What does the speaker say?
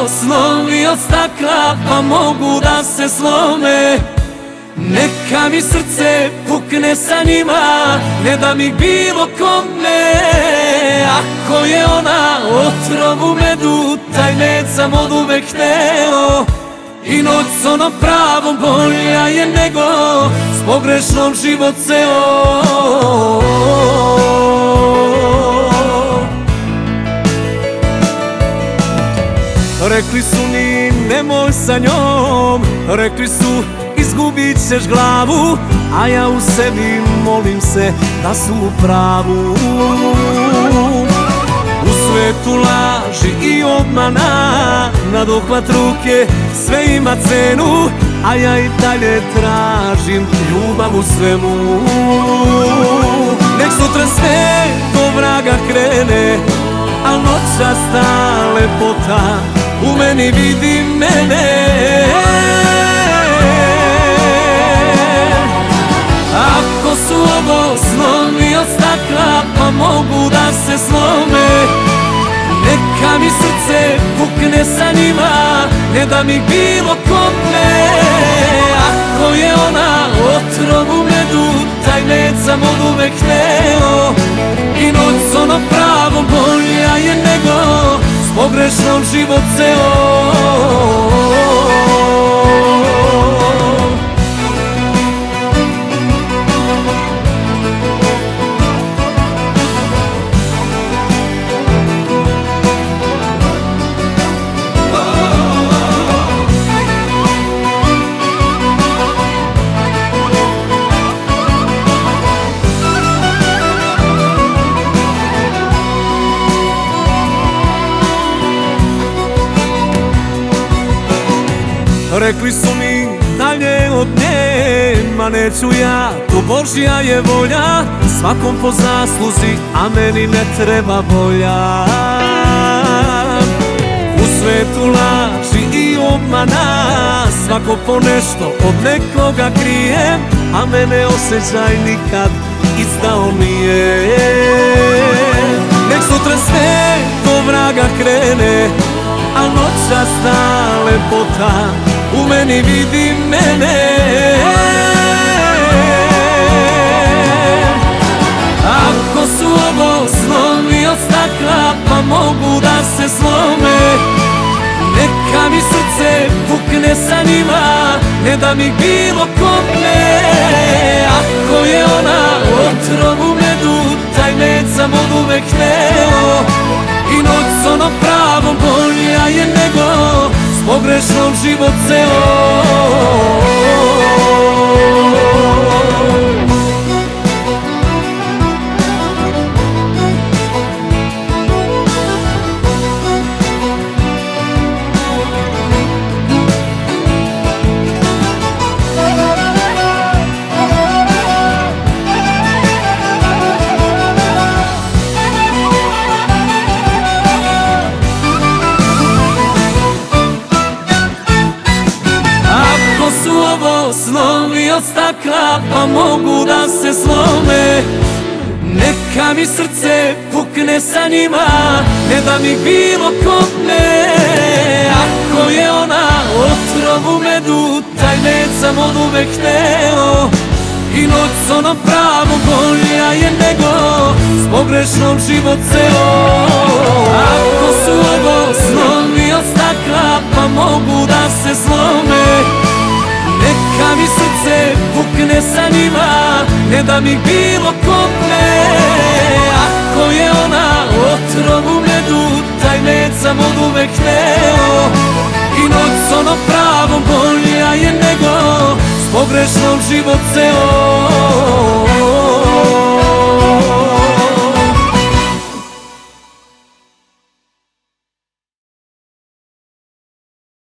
ovo snovi od stakla Pa mogu da se slome. Neka mi srce pukne sa njima Ne da mi bilo kome. Ako je ona otrov u medu Taj med sam od uvek hteo. I noć s onom pravom bolja je nego S pogrešnom život ceo Rekli su mi nemoj sa njom. Rekli su izgubit ćeš glavu. A ja u sebi molim se da su u pravu. U svetu laži i obmana Na dohvat ruke sve ima cenu. A ja i dalje tražim ljubav u svemu. Nek sutra sve do vraga krene Al noća sta lepota u meni vidi mene. Ako su ovo snovi od stakla pa mogu da se slome Neka mi srce pukne sa njima, ne da mi bilo kome. Ako je ona otrov u medu, taj med sam od uvek hteo. I noć ono pravo bolja je pogrešnom život ceo Rekli su mi dalje od nje Ma neću ja, to Božja je volja Svakom po zasluzi, a meni ne treba volja. U svetu laži i obmana Svako po nešto od nekoga krije A mene osjećaj nikad izdao nije. Nek sutra sve do vraga krene A noća sta lepota u meni vidi mene. Ako su ovo snovi od stakla pa mogu da se slome. Neka mi srce pukne sa njima, ne da mi bilo kome život ceo od stakla pa mogu da se slome. Neka mi srce pukne sa njima, ne da mi bilo kome Ako je ona otrov u medu, taj med sam od uvek hteo. I noć s onom pravom bolja je nego, s pogrešnom život ceo. Ako su ovo snovi od stakla pa mogu da se slome Da mi bilo kome Ako je ona otrov u medu Taj med sam od uvek hteo. I noć s onom pravom bolja je nego S pogrešnom život ceo